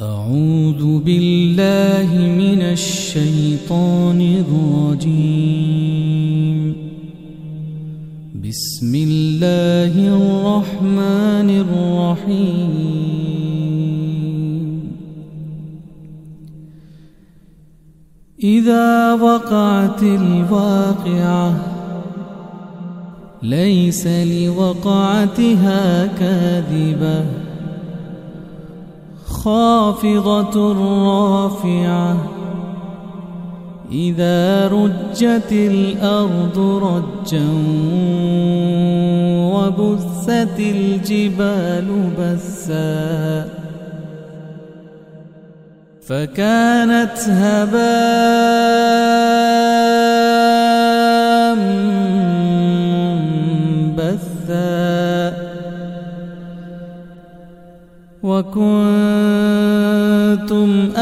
أعوذ بالله من الشيطان الرجيم. بسم الله الرحمن الرحيم. إذا وقعت الواقعة ليس لوقعتها كاذبة. خافضة رافعة. إذا رجت الأرض رجا وبثت الجبال بثا. فكانت هباء منبثا. وكنتم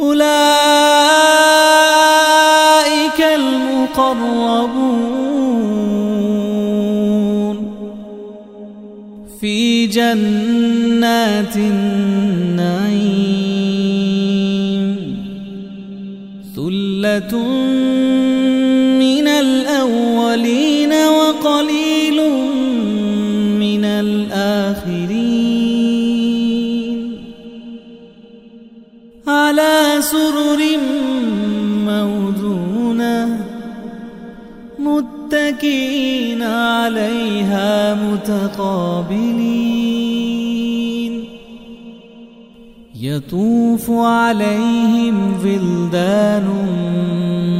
أولئك المقربون. في جنات النعيم. ثلة من الأولين وقليل متكئين عليها متقابلين. يطوف عليهم ولدان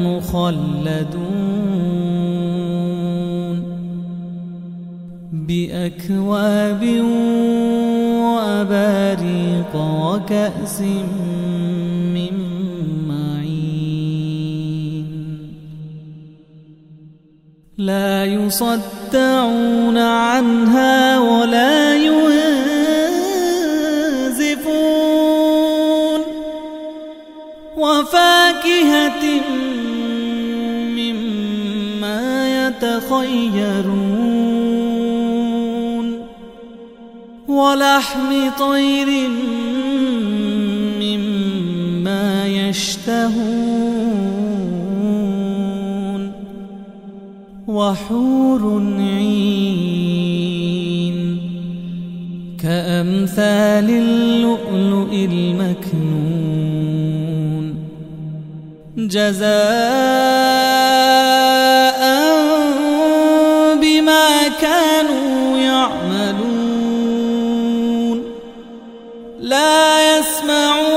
مخلدون بأكواب وأباريق وكأس من لا يصدعون عنها ولا ينزفون. وفاكهة مما يتخيرون. ولحم طير وحور عين كأمثال اللؤلؤ المكنون جزاء بما كانوا يعملون لا يسمعون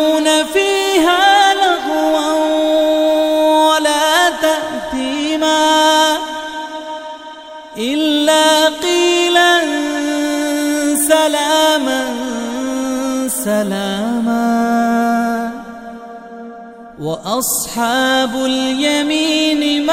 سلاما. وأصحاب اليمين ما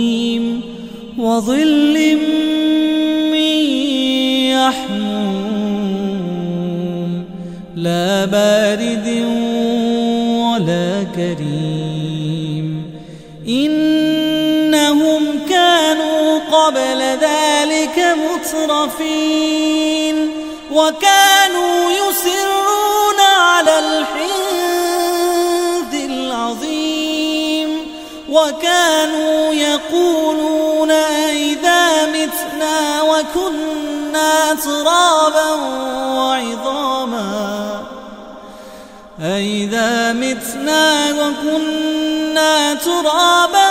وظل من يحموم لا بارد ولا كريم. إنهم كانوا قبل ذلك مترفين وكانوا يسرون على الحنث العظيم وكانوا يقولون أئذا متنا وكنا ترابا وعظاما. أئذا متنا وكنا ترابا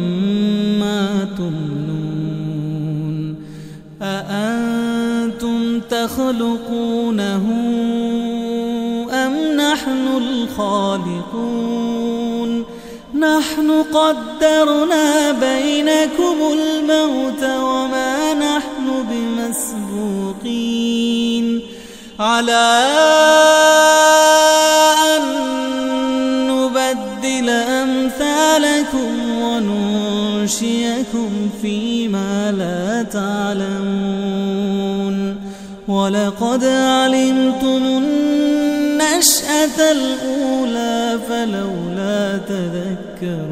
أأنتم تخلقونه أم نحن الخالقون؟ نحن قدرنا بينكم الموت وما نحن بمسبوقين. على ولقد علمتم النشأة الأولى فلولا تذكرون.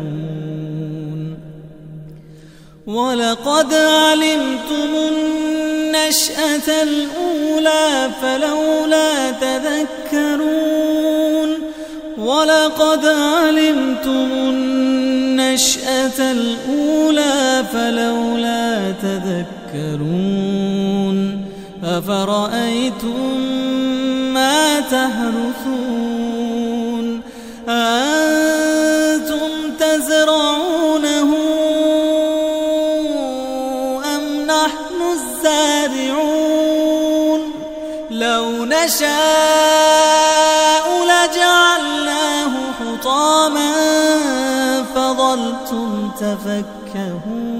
ولقد علمتم النشأة الأولى فلولا تذكرون. ولقد علمتم النشأة الأولى فلولا تذكرون. أفرأيتم ما تهرثون أنتم تزرعونه أم نحن الزارعون لو نشاء لجعلناه حطاما فظلتم تفكهون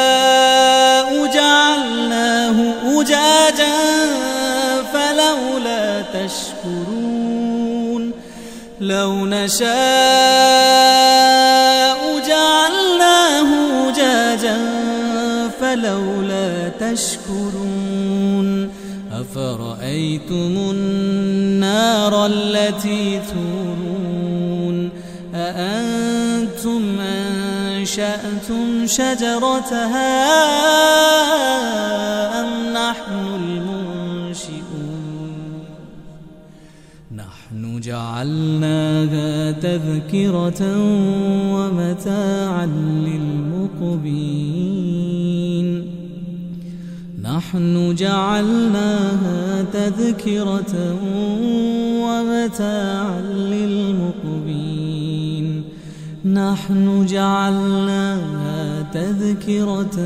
نشاء جعلناه أجاجا فلولا تشكرون أفرأيتم النار التي تورون أأنتم أنشأتم شجرتها أم نحن نحن جعلناها تذكرة ومتاعا للمقبين. نحن جعلناها تذكرة ومتاعا للمقبين. نحن جعلناها تذكرة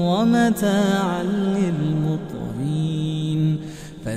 ومتاعا للمقبين.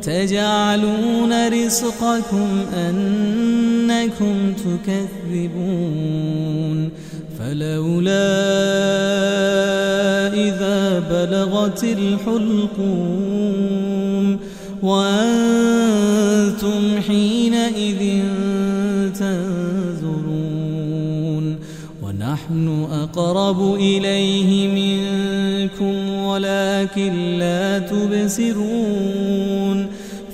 وتجعلون رزقكم أنكم تكذبون فلولا إذا بلغت الحلقوم وأنتم حينئذ تنظرون ونحن أقرب إليه منكم ولكن لا تبصرون